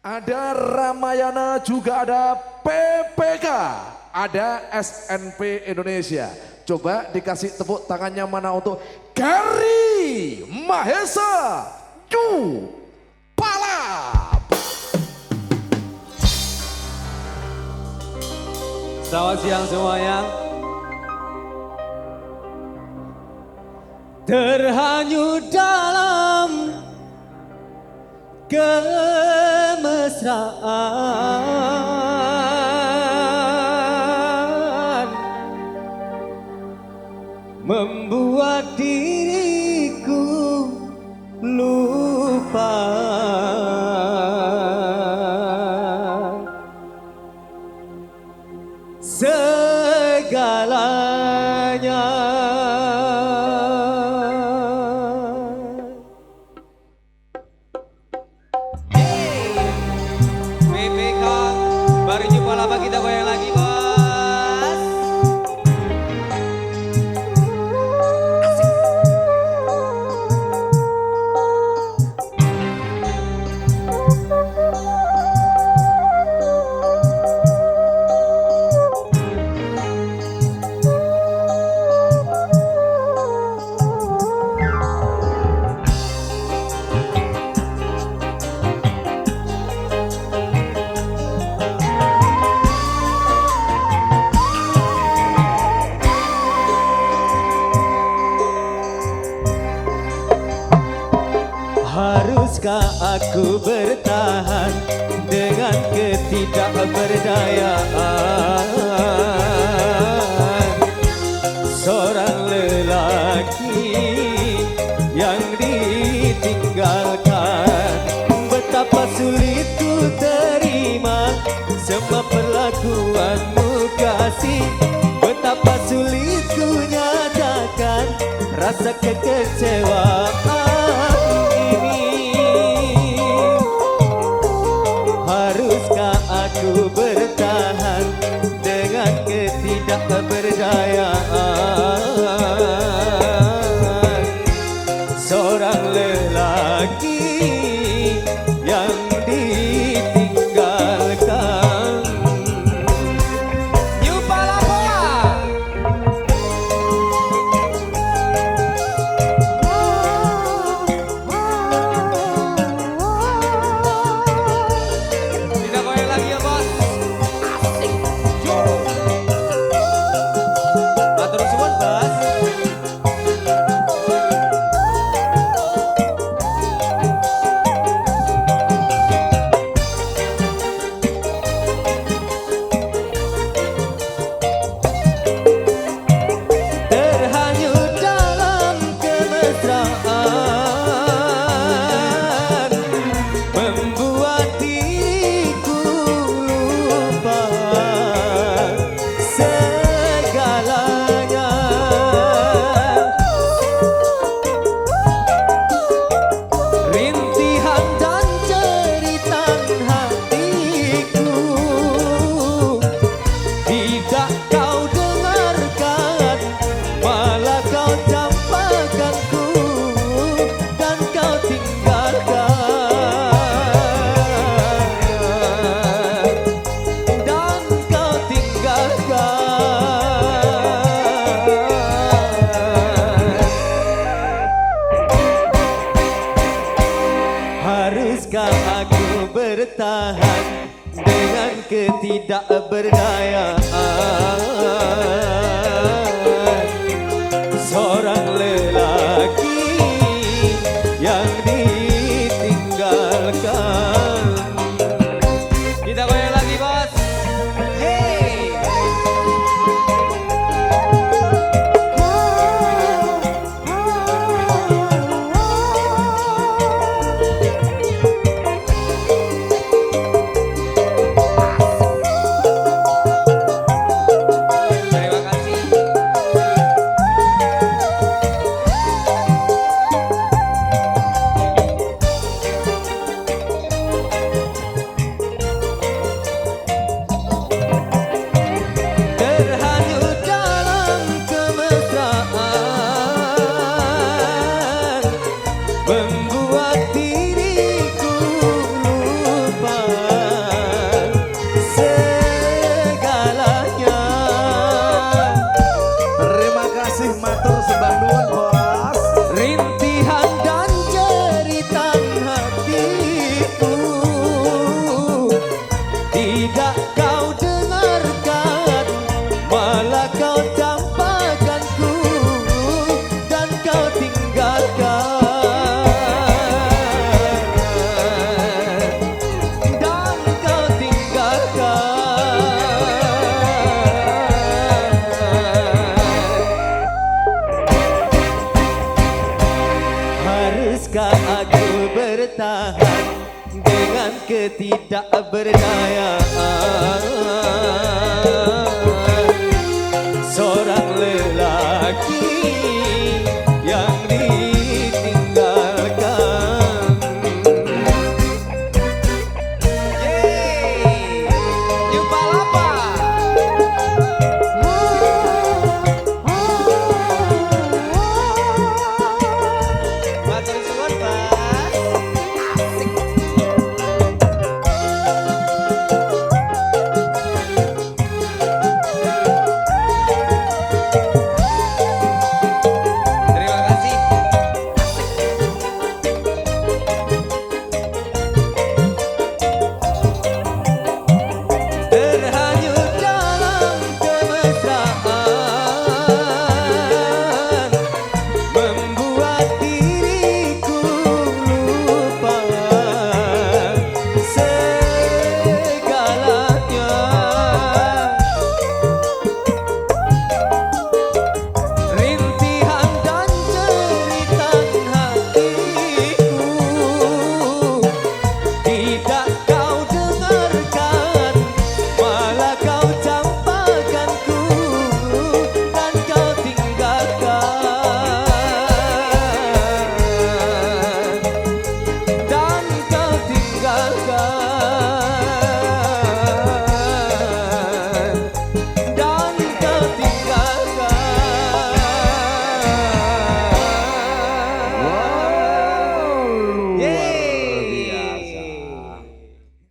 Ada Ramayana, juga ada PPK, ada SNP Indonesia. Coba dikasih tepuk tangannya mana untuk Gary Mahesa Ju Palap. Selamat siang semuanya. Terhanyut dalam membuat diriku lupa Haruskah aku bertahan dengan ketidakberdayaan? Seorang lelaki yang ditinggalkan. Betapa sulit ku terima semua perlakuanmu kasih. Betapa sulit ku nyatakan rasa kekecewaan ketidakberdayaan bertahan dengan ketidakberdayaan. Seorang lelaki yang ditinggalkan membuat diri Haruskah aku bertahan dengan ketidakberdayaan? Seorang lelaki